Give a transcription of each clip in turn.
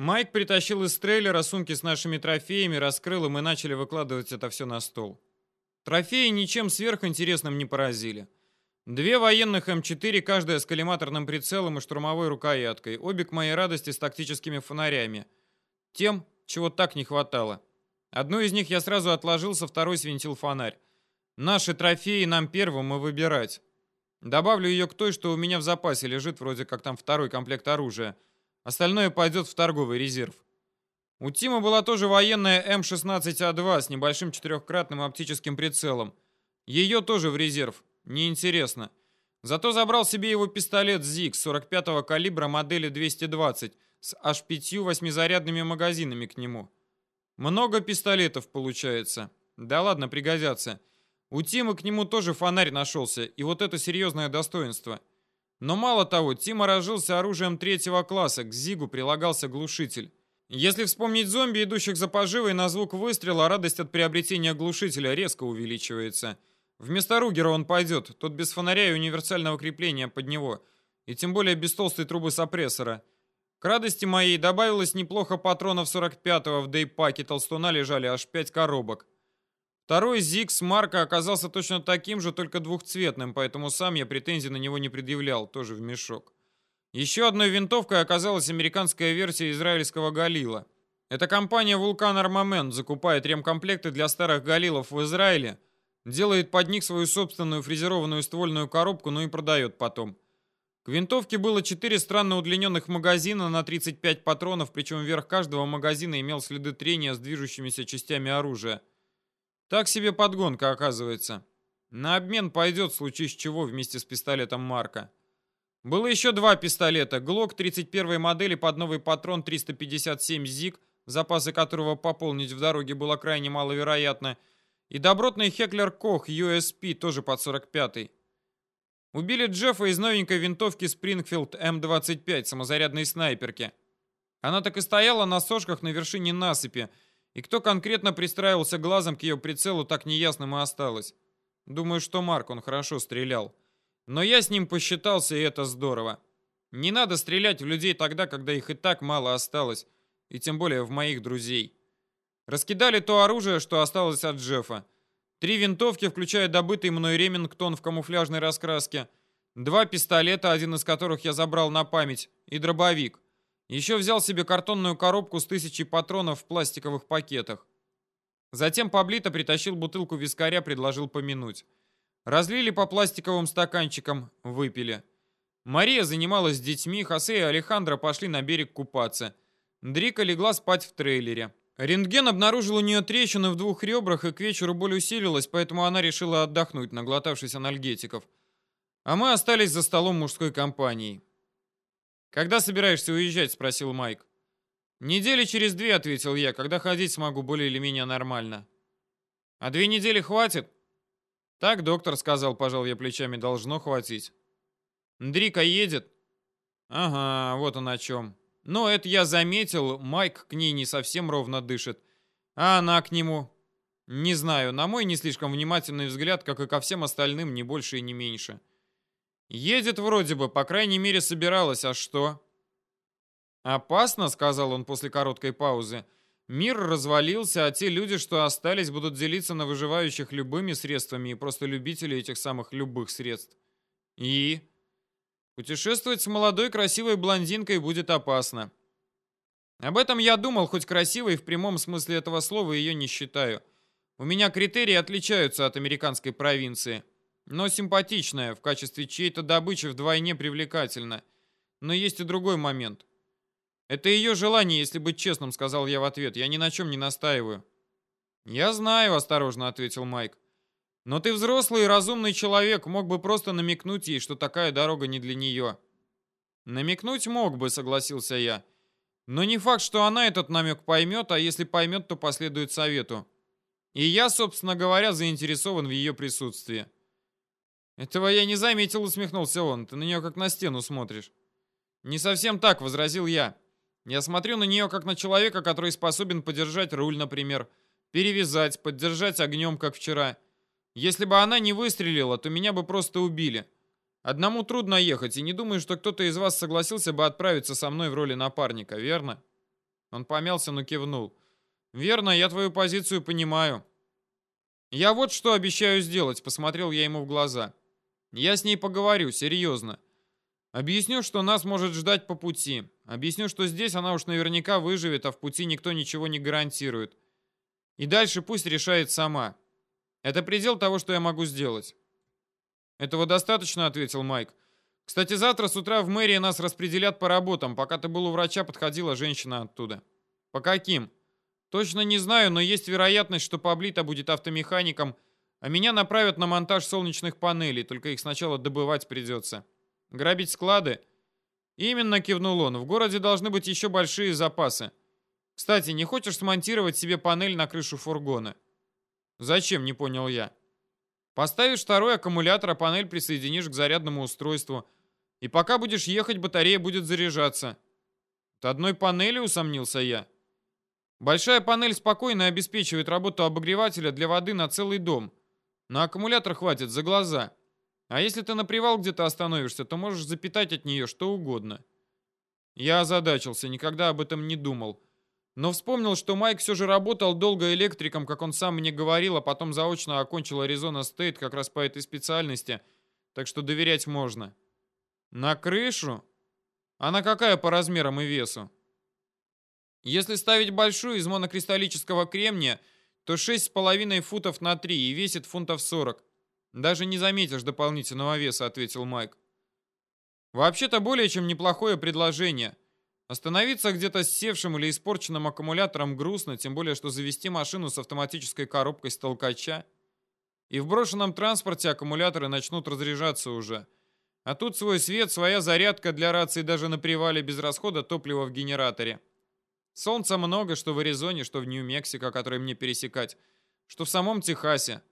Майк притащил из трейлера сумки с нашими трофеями, раскрыл, и мы начали выкладывать это все на стол. Трофеи ничем сверхинтересным не поразили. Две военных М4, каждая с коллиматорным прицелом и штурмовой рукояткой, обе к моей радости с тактическими фонарями. Тем, чего так не хватало. Одну из них я сразу отложил, со второй свинтил фонарь. Наши трофеи нам первым и выбирать. Добавлю ее к той, что у меня в запасе лежит, вроде как там второй комплект оружия. Остальное пойдет в торговый резерв. У Тима была тоже военная М16А2 с небольшим четырехкратным оптическим прицелом. Ее тоже в резерв. Неинтересно. Зато забрал себе его пистолет ЗИГ 45-го калибра модели 220 с аж пятью восьмизарядными магазинами к нему. Много пистолетов получается. Да ладно, пригодятся. У Тима к нему тоже фонарь нашелся, и вот это серьезное достоинство. Но мало того, Тима разжился оружием третьего класса, к ЗИГу прилагался глушитель. Если вспомнить зомби, идущих за поживой на звук выстрела, радость от приобретения глушителя резко увеличивается. Вместо Ругера он пойдет, тот без фонаря и универсального крепления под него, и тем более без толстой трубы сопрессора. К радости моей добавилось неплохо патронов 45-го, в дейпаке толстуна лежали аж 5 коробок. Второй Зикс Марка оказался точно таким же, только двухцветным, поэтому сам я претензий на него не предъявлял, тоже в мешок. Еще одной винтовкой оказалась американская версия израильского Галила. Эта компания Vulcan Armament закупает ремкомплекты для старых Галилов в Израиле, делает под них свою собственную фрезерованную ствольную коробку, ну и продает потом. К винтовке было 4 странно удлиненных магазина на 35 патронов, причем верх каждого магазина имел следы трения с движущимися частями оружия. Так себе подгонка, оказывается. На обмен пойдет, в случае чего, вместе с пистолетом Марка. Было еще два пистолета. Glock 31 модели под новый патрон 357 ZIG, запасы которого пополнить в дороге было крайне маловероятно, и добротный Heckler Koch USP, тоже под 45 Убили Джеффа из новенькой винтовки Springfield M25 самозарядной снайперки. Она так и стояла на сошках на вершине насыпи, и кто конкретно пристраивался глазом к ее прицелу, так неясным и осталось. Думаю, что Марк, он хорошо стрелял. Но я с ним посчитался, и это здорово. Не надо стрелять в людей тогда, когда их и так мало осталось, и тем более в моих друзей. Раскидали то оружие, что осталось от Джеффа. Три винтовки, включая добытый мной Ремингтон в камуфляжной раскраске, два пистолета, один из которых я забрал на память, и дробовик. Еще взял себе картонную коробку с тысячей патронов в пластиковых пакетах. Затем Паблито притащил бутылку вискаря, предложил помянуть. Разлили по пластиковым стаканчикам, выпили. Мария занималась с детьми, Хосе и Алехандро пошли на берег купаться. Дрика легла спать в трейлере. Рентген обнаружил у нее трещины в двух ребрах, и к вечеру боль усилилась, поэтому она решила отдохнуть, наглотавшись анальгетиков. А мы остались за столом мужской компании. «Когда собираешься уезжать?» — спросил Майк. «Недели через две», — ответил я, — «когда ходить смогу более или менее нормально». «А две недели хватит?» «Так доктор сказал, пожал я плечами, должно хватить». «Дрика едет?» «Ага, вот он о чем». «Но это я заметил, Майк к ней не совсем ровно дышит. А она к нему?» «Не знаю, на мой не слишком внимательный взгляд, как и ко всем остальным, не больше и не меньше». Едет вроде бы, по крайней мере, собиралась, а что? Опасно, сказал он после короткой паузы. Мир развалился, а те люди, что остались, будут делиться на выживающих любыми средствами и просто любители этих самых любых средств. И путешествовать с молодой красивой блондинкой будет опасно. Об этом я думал, хоть красивой в прямом смысле этого слова ее не считаю. У меня критерии отличаются от американской провинции. Но симпатичная, в качестве чьей-то добычи вдвойне привлекательна. Но есть и другой момент. Это ее желание, если быть честным, сказал я в ответ. Я ни на чем не настаиваю. Я знаю, осторожно ответил Майк. Но ты взрослый и разумный человек, мог бы просто намекнуть ей, что такая дорога не для нее. Намекнуть мог бы, согласился я. Но не факт, что она этот намек поймет, а если поймет, то последует совету. И я, собственно говоря, заинтересован в ее присутствии. «Этого я не заметил», — усмехнулся он. «Ты на нее как на стену смотришь». «Не совсем так», — возразил я. «Я смотрю на нее как на человека, который способен подержать руль, например, перевязать, поддержать огнем, как вчера. Если бы она не выстрелила, то меня бы просто убили. Одному трудно ехать, и не думаю, что кто-то из вас согласился бы отправиться со мной в роли напарника, верно?» Он помялся, но кивнул. «Верно, я твою позицию понимаю». «Я вот что обещаю сделать», — посмотрел я ему в глаза. «Я с ней поговорю, серьезно. Объясню, что нас может ждать по пути. Объясню, что здесь она уж наверняка выживет, а в пути никто ничего не гарантирует. И дальше пусть решает сама. Это предел того, что я могу сделать». «Этого достаточно», — ответил Майк. «Кстати, завтра с утра в мэрии нас распределят по работам. Пока ты был у врача, подходила женщина оттуда». «По каким?» «Точно не знаю, но есть вероятность, что Паблита будет автомехаником, а меня направят на монтаж солнечных панелей, только их сначала добывать придется. Грабить склады?» «Именно», — кивнул он, — «в городе должны быть еще большие запасы. Кстати, не хочешь смонтировать себе панель на крышу фургона?» «Зачем?» — не понял я. Поставишь второй аккумулятор, а панель присоединишь к зарядному устройству. И пока будешь ехать, батарея будет заряжаться. От одной панели усомнился я. Большая панель спокойно обеспечивает работу обогревателя для воды на целый дом. На аккумулятор хватит за глаза. А если ты на привал где-то остановишься, то можешь запитать от нее что угодно. Я озадачился, никогда об этом не думал. Но вспомнил, что Майк все же работал долго электриком, как он сам мне говорил, а потом заочно окончил Аризона Стейт как раз по этой специальности, так что доверять можно. На крышу? Она какая по размерам и весу? Если ставить большую из монокристаллического кремния, то 6,5 футов на 3 и весит фунтов 40. Даже не заметишь дополнительного веса, ответил Майк. Вообще-то более чем неплохое предложение. Остановиться где-то с севшим или испорченным аккумулятором грустно, тем более, что завести машину с автоматической коробкой с толкача. И в брошенном транспорте аккумуляторы начнут разряжаться уже. А тут свой свет, своя зарядка для рации даже на привале без расхода топлива в генераторе. Солнца много, что в Аризоне, что в Нью-Мексико, который мне пересекать, что в самом Техасе.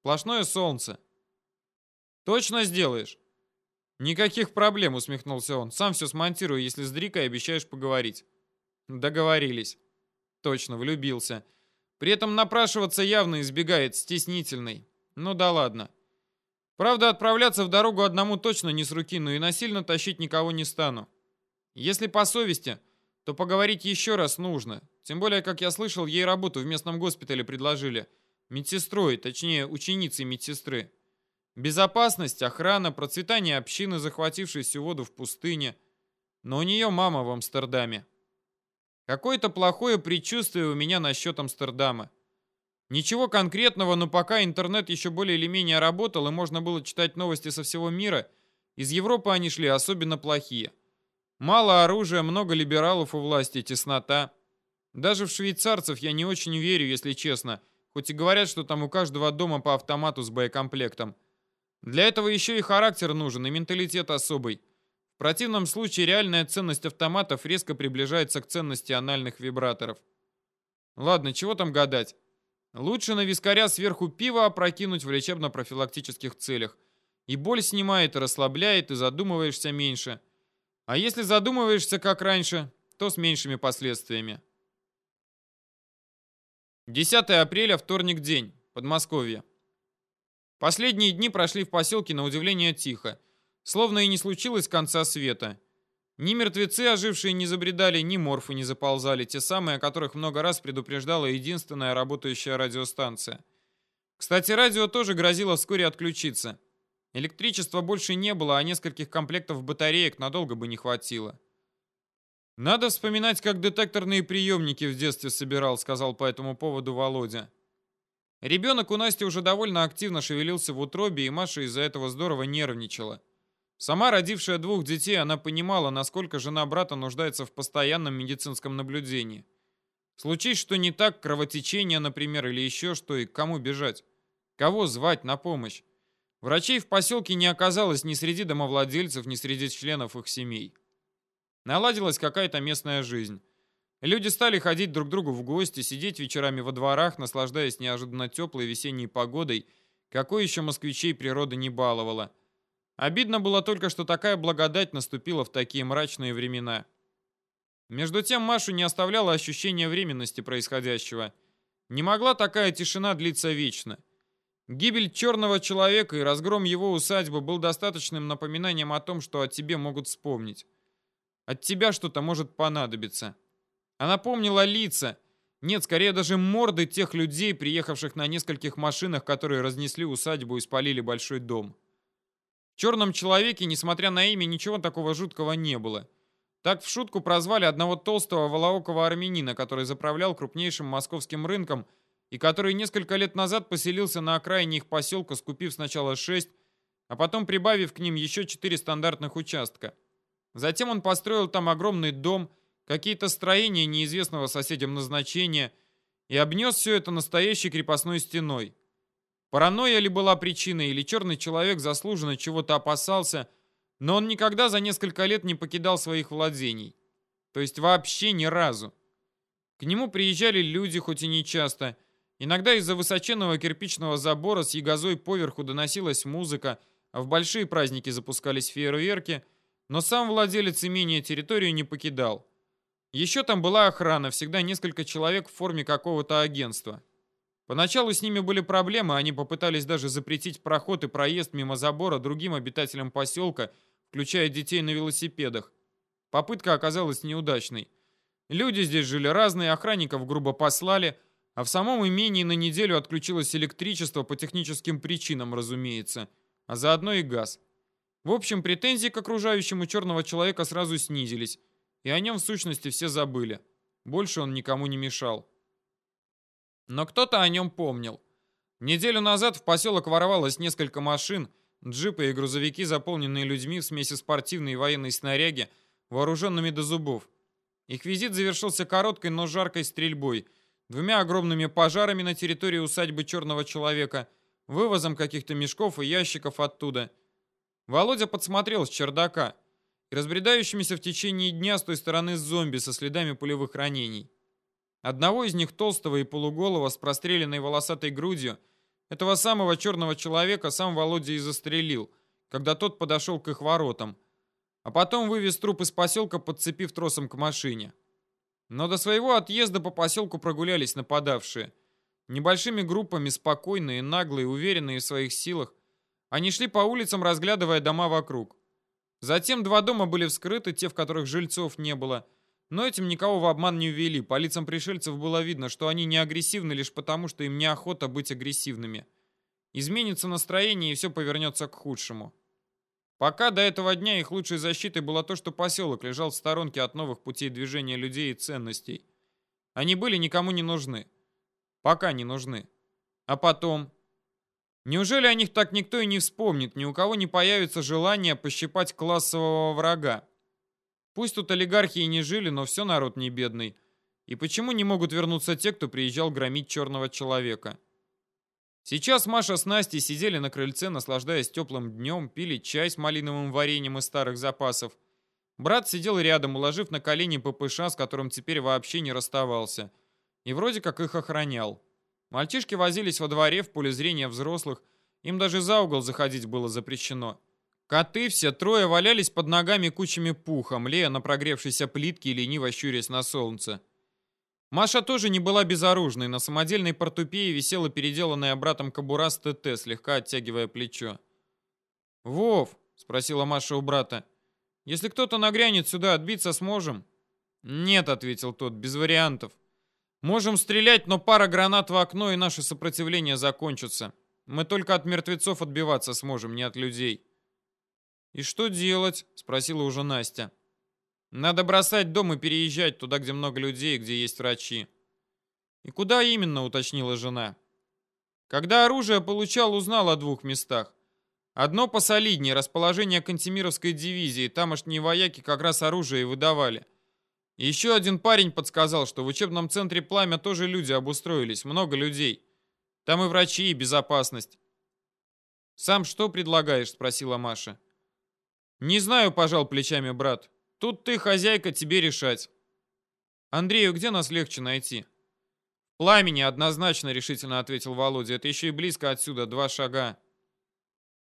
Сплошное солнце. Точно сделаешь? «Никаких проблем», — усмехнулся он. «Сам все смонтирую, если с Дрикой обещаешь поговорить». «Договорились». Точно, влюбился. При этом напрашиваться явно избегает, стеснительный. Ну да ладно. Правда, отправляться в дорогу одному точно не с руки, но и насильно тащить никого не стану. Если по совести, то поговорить еще раз нужно. Тем более, как я слышал, ей работу в местном госпитале предложили. Медсестрой, точнее, ученицей медсестры. Безопасность, охрана, процветание общины, захватившей всю воду в пустыне. Но у нее мама в Амстердаме. Какое-то плохое предчувствие у меня насчет Амстердама. Ничего конкретного, но пока интернет еще более или менее работал и можно было читать новости со всего мира, из Европы они шли особенно плохие. Мало оружия, много либералов у власти, теснота. Даже в швейцарцев я не очень верю, если честно, хоть и говорят, что там у каждого дома по автомату с боекомплектом. Для этого еще и характер нужен, и менталитет особый. В противном случае реальная ценность автоматов резко приближается к ценности анальных вибраторов. Ладно, чего там гадать. Лучше на вискаря сверху пива опрокинуть в лечебно-профилактических целях. И боль снимает, и расслабляет, и задумываешься меньше. А если задумываешься, как раньше, то с меньшими последствиями. 10 апреля, вторник день, Подмосковье. Последние дни прошли в поселке на удивление тихо, словно и не случилось конца света. Ни мертвецы, ожившие, не забредали, ни морфы не заползали, те самые, о которых много раз предупреждала единственная работающая радиостанция. Кстати, радио тоже грозило вскоре отключиться. Электричества больше не было, а нескольких комплектов батареек надолго бы не хватило. «Надо вспоминать, как детекторные приемники в детстве собирал», сказал по этому поводу Володя. Ребенок у Насти уже довольно активно шевелился в утробе, и Маша из-за этого здорово нервничала. Сама родившая двух детей, она понимала, насколько жена брата нуждается в постоянном медицинском наблюдении. Случись что не так, кровотечение, например, или еще что, и к кому бежать? Кого звать на помощь? Врачей в поселке не оказалось ни среди домовладельцев, ни среди членов их семей. Наладилась какая-то местная жизнь. Люди стали ходить друг к другу в гости, сидеть вечерами во дворах, наслаждаясь неожиданно теплой весенней погодой, какой еще москвичей природа не баловала. Обидно было только, что такая благодать наступила в такие мрачные времена. Между тем Машу не оставляло ощущение временности происходящего. Не могла такая тишина длиться вечно. Гибель черного человека и разгром его усадьбы был достаточным напоминанием о том, что о тебе могут вспомнить. От тебя что-то может понадобиться. Она помнила лица, нет, скорее даже морды тех людей, приехавших на нескольких машинах, которые разнесли усадьбу и спалили большой дом. В «Черном человеке», несмотря на имя, ничего такого жуткого не было. Так в шутку прозвали одного толстого волоокого армянина, который заправлял крупнейшим московским рынком и который несколько лет назад поселился на окраине их поселка, скупив сначала шесть, а потом прибавив к ним еще четыре стандартных участка. Затем он построил там огромный дом – какие-то строения неизвестного соседям назначения и обнес все это настоящей крепостной стеной. Паранойя ли была причиной, или черный человек заслуженно чего-то опасался, но он никогда за несколько лет не покидал своих владений. То есть вообще ни разу. К нему приезжали люди, хоть и не часто. Иногда из-за высоченного кирпичного забора с ягозой поверху доносилась музыка, а в большие праздники запускались фейерверки, но сам владелец имения территорию не покидал. Еще там была охрана, всегда несколько человек в форме какого-то агентства. Поначалу с ними были проблемы, они попытались даже запретить проход и проезд мимо забора другим обитателям поселка, включая детей на велосипедах. Попытка оказалась неудачной. Люди здесь жили разные, охранников грубо послали, а в самом имении на неделю отключилось электричество по техническим причинам, разумеется, а заодно и газ. В общем, претензии к окружающему черного человека сразу снизились и о нем в сущности все забыли. Больше он никому не мешал. Но кто-то о нем помнил. Неделю назад в поселок ворвалось несколько машин, джипы и грузовики, заполненные людьми в смеси спортивной и военной снаряги, вооруженными до зубов. Их визит завершился короткой, но жаркой стрельбой, двумя огромными пожарами на территории усадьбы Черного Человека, вывозом каких-то мешков и ящиков оттуда. Володя подсмотрел с чердака и разбредающимися в течение дня с той стороны зомби со следами пулевых ранений. Одного из них, толстого и полуголого, с простреленной волосатой грудью, этого самого черного человека сам Володя и застрелил, когда тот подошел к их воротам, а потом вывез труп из поселка, подцепив тросом к машине. Но до своего отъезда по поселку прогулялись нападавшие. Небольшими группами, спокойные, наглые, уверенные в своих силах, они шли по улицам, разглядывая дома вокруг. Затем два дома были вскрыты, те, в которых жильцов не было. Но этим никого в обман не ввели. По лицам пришельцев было видно, что они не агрессивны лишь потому, что им неохота быть агрессивными. Изменится настроение, и все повернется к худшему. Пока до этого дня их лучшей защитой было то, что поселок лежал в сторонке от новых путей движения людей и ценностей. Они были никому не нужны. Пока не нужны. А потом... Неужели о них так никто и не вспомнит, ни у кого не появится желание пощипать классового врага? Пусть тут олигархи и не жили, но все народ не бедный. И почему не могут вернуться те, кто приезжал громить черного человека? Сейчас Маша с Настей сидели на крыльце, наслаждаясь теплым днем, пили чай с малиновым вареньем из старых запасов. Брат сидел рядом, уложив на колени ППШ, с которым теперь вообще не расставался. И вроде как их охранял. Мальчишки возились во дворе в поле зрения взрослых. Им даже за угол заходить было запрещено. Коты все трое валялись под ногами кучами пуха, млея на прогревшейся плитке и лениво щурясь на солнце. Маша тоже не была безоружной. На самодельной портупее висела переделанная братом кобура с ТТ, слегка оттягивая плечо. «Вов», — спросила Маша у брата, — «если кто-то нагрянет сюда, отбиться сможем?» «Нет», — ответил тот, — «без вариантов. Можем стрелять, но пара гранат в окно, и наше сопротивление закончится. Мы только от мертвецов отбиваться сможем, не от людей. «И что делать?» — спросила уже Настя. «Надо бросать дом и переезжать туда, где много людей, где есть врачи». «И куда именно?» — уточнила жена. Когда оружие получал, узнал о двух местах. Одно посолиднее, расположение Кантемировской дивизии, тамошние вояки как раз оружие и выдавали. Еще один парень подсказал, что в учебном центре «Пламя» тоже люди обустроились, много людей. Там и врачи, и безопасность. «Сам что предлагаешь?» — спросила Маша. «Не знаю», — пожал плечами брат. «Тут ты, хозяйка, тебе решать». «Андрею, где нас легче найти?» «Пламени, однозначно», — решительно ответил Володя. «Это еще и близко отсюда, два шага».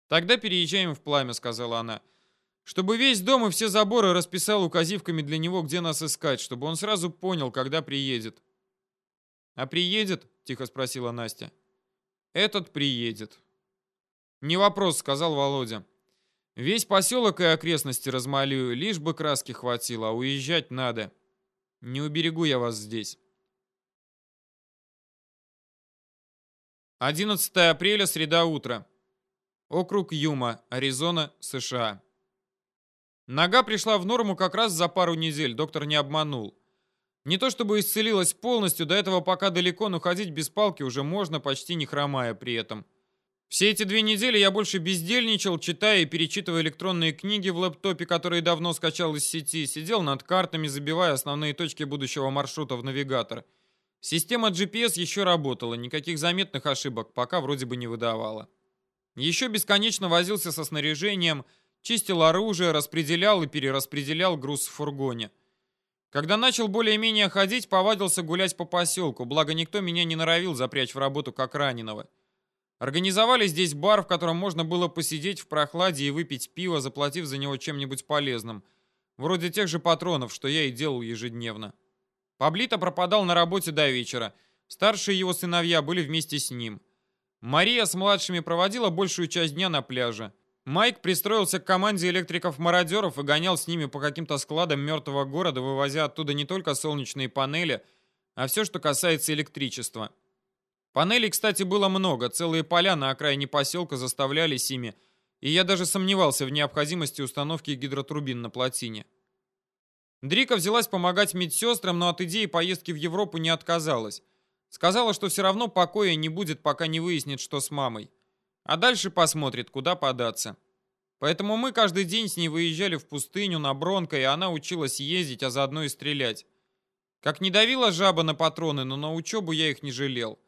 «Тогда переезжаем в Пламя», — сказала она. Чтобы весь дом и все заборы расписал указивками для него, где нас искать, чтобы он сразу понял, когда приедет. «А приедет?» — тихо спросила Настя. «Этот приедет». «Не вопрос», — сказал Володя. «Весь поселок и окрестности размалюю, лишь бы краски хватило, а уезжать надо». Не уберегу я вас здесь. 11 апреля, среда утра. Округ Юма, Аризона, США. Нога пришла в норму как раз за пару недель, доктор не обманул. Не то чтобы исцелилась полностью, до этого пока далеко, но ходить без палки уже можно, почти не хромая при этом. Все эти две недели я больше бездельничал, читая и перечитывая электронные книги в лэптопе, которые давно скачал из сети, сидел над картами, забивая основные точки будущего маршрута в навигатор. Система GPS еще работала, никаких заметных ошибок пока вроде бы не выдавала. Еще бесконечно возился со снаряжением, чистил оружие, распределял и перераспределял груз в фургоне. Когда начал более-менее ходить, повадился гулять по поселку, благо никто меня не норовил запрячь в работу как раненого. Организовали здесь бар, в котором можно было посидеть в прохладе и выпить пиво, заплатив за него чем-нибудь полезным. Вроде тех же патронов, что я и делал ежедневно. Паблито пропадал на работе до вечера. Старшие его сыновья были вместе с ним. Мария с младшими проводила большую часть дня на пляже. Майк пристроился к команде электриков-мародеров и гонял с ними по каким-то складам мертвого города, вывозя оттуда не только солнечные панели, а все, что касается электричества. Панелей, кстати, было много, целые поля на окраине поселка заставлялись ими, и я даже сомневался в необходимости установки гидротурбин на плотине. Дрика взялась помогать медсестрам, но от идеи поездки в Европу не отказалась. Сказала, что все равно покоя не будет, пока не выяснит, что с мамой. А дальше посмотрит, куда податься. Поэтому мы каждый день с ней выезжали в пустыню на Бронко, и она училась ездить, а заодно и стрелять. Как не давила жаба на патроны, но на учебу я их не жалел.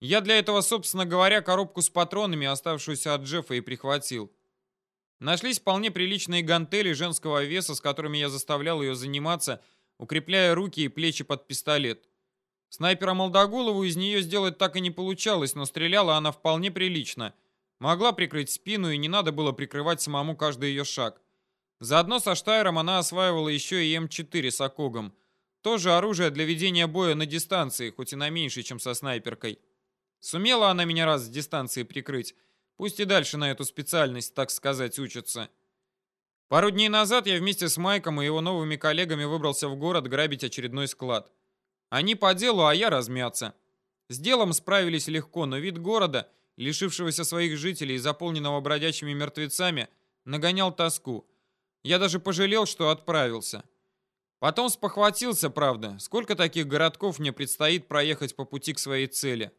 Я для этого, собственно говоря, коробку с патронами, оставшуюся от Джеффа, и прихватил. Нашлись вполне приличные гантели женского веса, с которыми я заставлял ее заниматься, укрепляя руки и плечи под пистолет. Снайпера Молдоголову из нее сделать так и не получалось, но стреляла она вполне прилично — Могла прикрыть спину, и не надо было прикрывать самому каждый ее шаг. Заодно со Штайром она осваивала еще и М4 с окогом. Тоже оружие для ведения боя на дистанции, хоть и на меньшей, чем со снайперкой. Сумела она меня раз с дистанции прикрыть. Пусть и дальше на эту специальность, так сказать, учатся. Пару дней назад я вместе с Майком и его новыми коллегами выбрался в город грабить очередной склад. Они по делу, а я размяться. С делом справились легко, но вид города лишившегося своих жителей и заполненного бродячими мертвецами, нагонял тоску. Я даже пожалел, что отправился. Потом спохватился, правда, сколько таких городков мне предстоит проехать по пути к своей цели.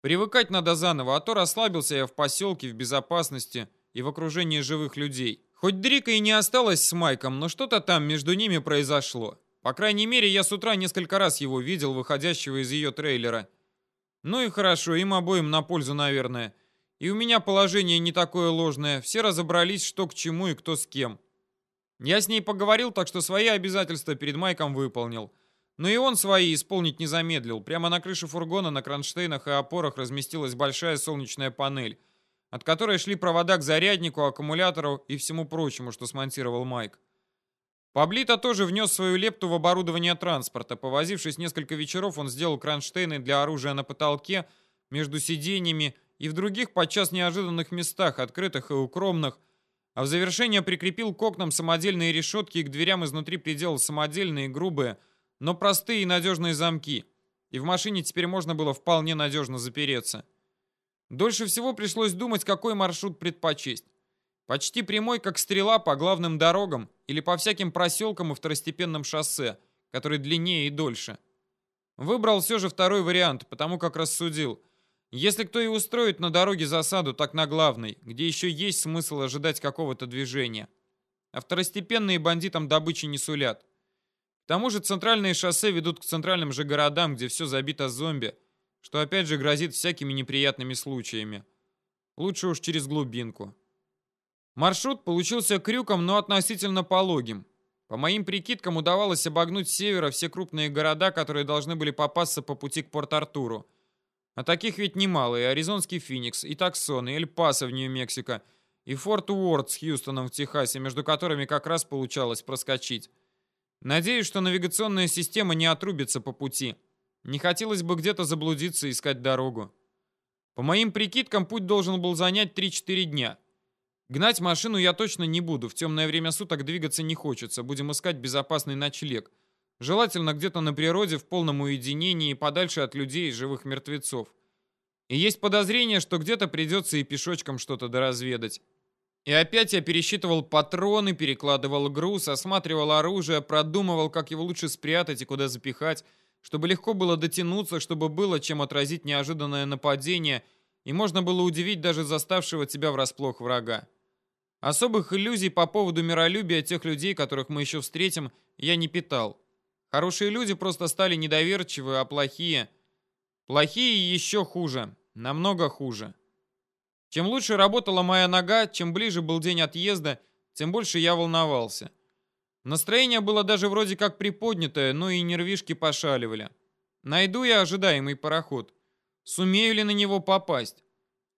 Привыкать надо заново, а то расслабился я в поселке, в безопасности и в окружении живых людей. Хоть Дрика и не осталось с Майком, но что-то там между ними произошло. По крайней мере, я с утра несколько раз его видел, выходящего из ее трейлера, ну и хорошо, им обоим на пользу, наверное. И у меня положение не такое ложное. Все разобрались, что к чему и кто с кем. Я с ней поговорил, так что свои обязательства перед Майком выполнил. Но и он свои исполнить не замедлил. Прямо на крыше фургона на кронштейнах и опорах разместилась большая солнечная панель, от которой шли провода к заряднику, аккумулятору и всему прочему, что смонтировал Майк. Паблито тоже внес свою лепту в оборудование транспорта. Повозившись несколько вечеров, он сделал кронштейны для оружия на потолке, между сиденьями и в других подчас неожиданных местах, открытых и укромных, а в завершение прикрепил к окнам самодельные решетки и к дверям изнутри приделал самодельные, грубые, но простые и надежные замки. И в машине теперь можно было вполне надежно запереться. Дольше всего пришлось думать, какой маршрут предпочесть. Почти прямой, как стрела, по главным дорогам или по всяким проселкам и второстепенным шоссе, которые длиннее и дольше. Выбрал все же второй вариант, потому как рассудил. Если кто и устроит на дороге засаду, так на главной, где еще есть смысл ожидать какого-то движения. А второстепенные бандитам добычи не сулят. К тому же центральные шоссе ведут к центральным же городам, где все забито зомби, что опять же грозит всякими неприятными случаями. Лучше уж через глубинку. Маршрут получился крюком, но относительно пологим. По моим прикидкам, удавалось обогнуть с севера все крупные города, которые должны были попасться по пути к Порт-Артуру. А таких ведь немало, и Аризонский Феникс, и Таксон, и Эль-Пасо в Нью-Мексико, и Форт Уорд с Хьюстоном в Техасе, между которыми как раз получалось проскочить. Надеюсь, что навигационная система не отрубится по пути. Не хотелось бы где-то заблудиться и искать дорогу. По моим прикидкам, путь должен был занять 3-4 дня. Гнать машину я точно не буду, в темное время суток двигаться не хочется, будем искать безопасный ночлег. Желательно где-то на природе, в полном уединении, подальше от людей и живых мертвецов. И есть подозрение, что где-то придется и пешочком что-то доразведать. И опять я пересчитывал патроны, перекладывал груз, осматривал оружие, продумывал, как его лучше спрятать и куда запихать, чтобы легко было дотянуться, чтобы было чем отразить неожиданное нападение, и можно было удивить даже заставшего тебя врасплох врага. Особых иллюзий по поводу миролюбия тех людей, которых мы еще встретим, я не питал. Хорошие люди просто стали недоверчивы, а плохие... Плохие еще хуже, намного хуже. Чем лучше работала моя нога, чем ближе был день отъезда, тем больше я волновался. Настроение было даже вроде как приподнятое, но и нервишки пошаливали. Найду я ожидаемый пароход. Сумею ли на него попасть?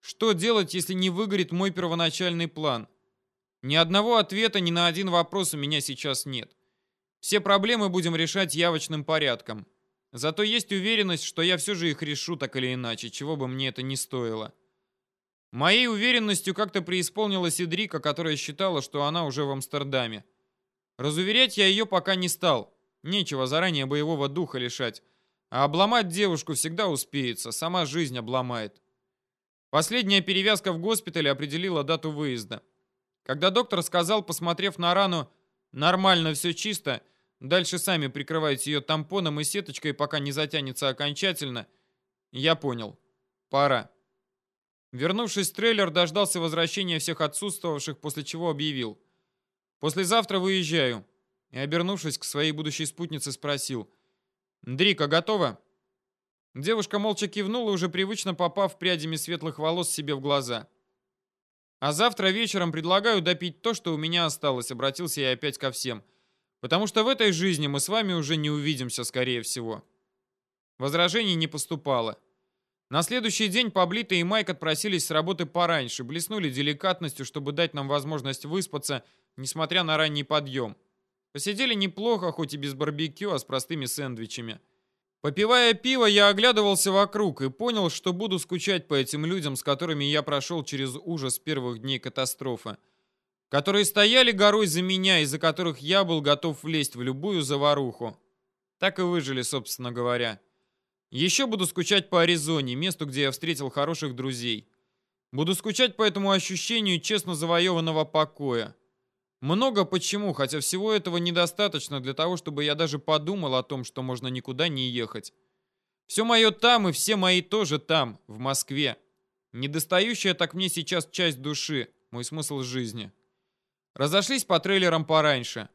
Что делать, если не выгорит мой первоначальный план? Ни одного ответа ни на один вопрос у меня сейчас нет. Все проблемы будем решать явочным порядком. Зато есть уверенность, что я все же их решу так или иначе, чего бы мне это ни стоило. Моей уверенностью как-то преисполнилась и Дрика, которая считала, что она уже в Амстердаме. Разуверять я ее пока не стал. Нечего заранее боевого духа лишать. А обломать девушку всегда успеется, сама жизнь обломает. Последняя перевязка в госпитале определила дату выезда. Когда доктор сказал, посмотрев на рану, «Нормально, все чисто», дальше сами прикрывайте ее тампоном и сеточкой, пока не затянется окончательно, я понял. Пора. Вернувшись трейлер, дождался возвращения всех отсутствовавших, после чего объявил. «Послезавтра выезжаю». И, обернувшись к своей будущей спутнице, спросил. «Дрика, готова?» Девушка молча кивнула, уже привычно попав прядями светлых волос себе в глаза. «А завтра вечером предлагаю допить то, что у меня осталось», — обратился я опять ко всем. «Потому что в этой жизни мы с вами уже не увидимся, скорее всего». Возражений не поступало. На следующий день Паблита и Майк отпросились с работы пораньше, блеснули деликатностью, чтобы дать нам возможность выспаться, несмотря на ранний подъем. Посидели неплохо, хоть и без барбекю, а с простыми сэндвичами. Попивая пиво, я оглядывался вокруг и понял, что буду скучать по этим людям, с которыми я прошел через ужас первых дней катастрофы. Которые стояли горой за меня, из-за которых я был готов влезть в любую заваруху. Так и выжили, собственно говоря. Еще буду скучать по Аризоне, месту, где я встретил хороших друзей. Буду скучать по этому ощущению честно завоеванного покоя. Много почему, хотя всего этого недостаточно для того, чтобы я даже подумал о том, что можно никуда не ехать. Все мое там, и все мои тоже там, в Москве. Недостающая так мне сейчас часть души, мой смысл жизни. Разошлись по трейлерам пораньше.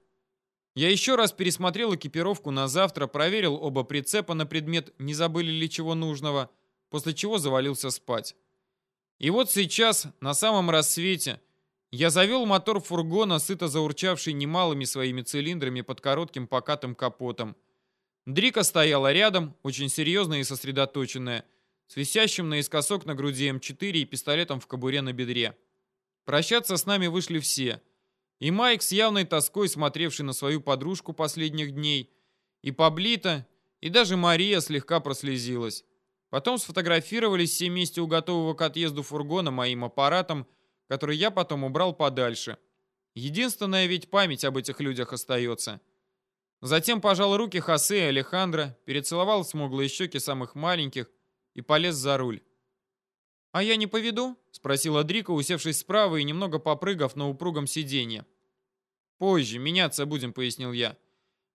Я еще раз пересмотрел экипировку на завтра, проверил оба прицепа на предмет, не забыли ли чего нужного, после чего завалился спать. И вот сейчас, на самом рассвете, я завел мотор фургона, сыто заурчавший немалыми своими цилиндрами под коротким покатым капотом. Дрика стояла рядом, очень серьезная и сосредоточенная, с висящим наискосок на груди М4 и пистолетом в кобуре на бедре. Прощаться с нами вышли все — и Майк с явной тоской, смотревший на свою подружку последних дней, и Паблита, и даже Мария слегка прослезилась. Потом сфотографировались все вместе у готового к отъезду фургона моим аппаратом, который я потом убрал подальше. Единственная ведь память об этих людях остается. Затем пожал руки Хосе и Алехандро, перецеловал смуглые щеки самых маленьких и полез за руль. «А я не поведу?» — спросила Дрика, усевшись справа и немного попрыгав на упругом сиденье. «Позже, меняться будем», — пояснил я.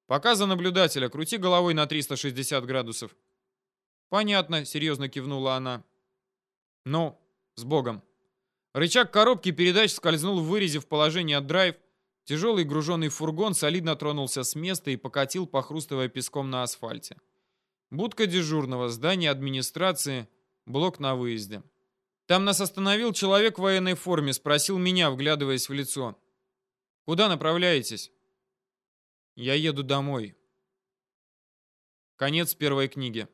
«Пока за наблюдателя, крути головой на 360 градусов». «Понятно», — серьезно кивнула она. «Ну, с Богом». Рычаг коробки передач скользнул в вырезе в положение от драйв. Тяжелый груженный фургон солидно тронулся с места и покатил, похрустывая песком на асфальте. Будка дежурного, здание администрации, блок на выезде. Там нас остановил человек в военной форме, спросил меня, вглядываясь в лицо. «Куда направляетесь?» «Я еду домой». Конец первой книги.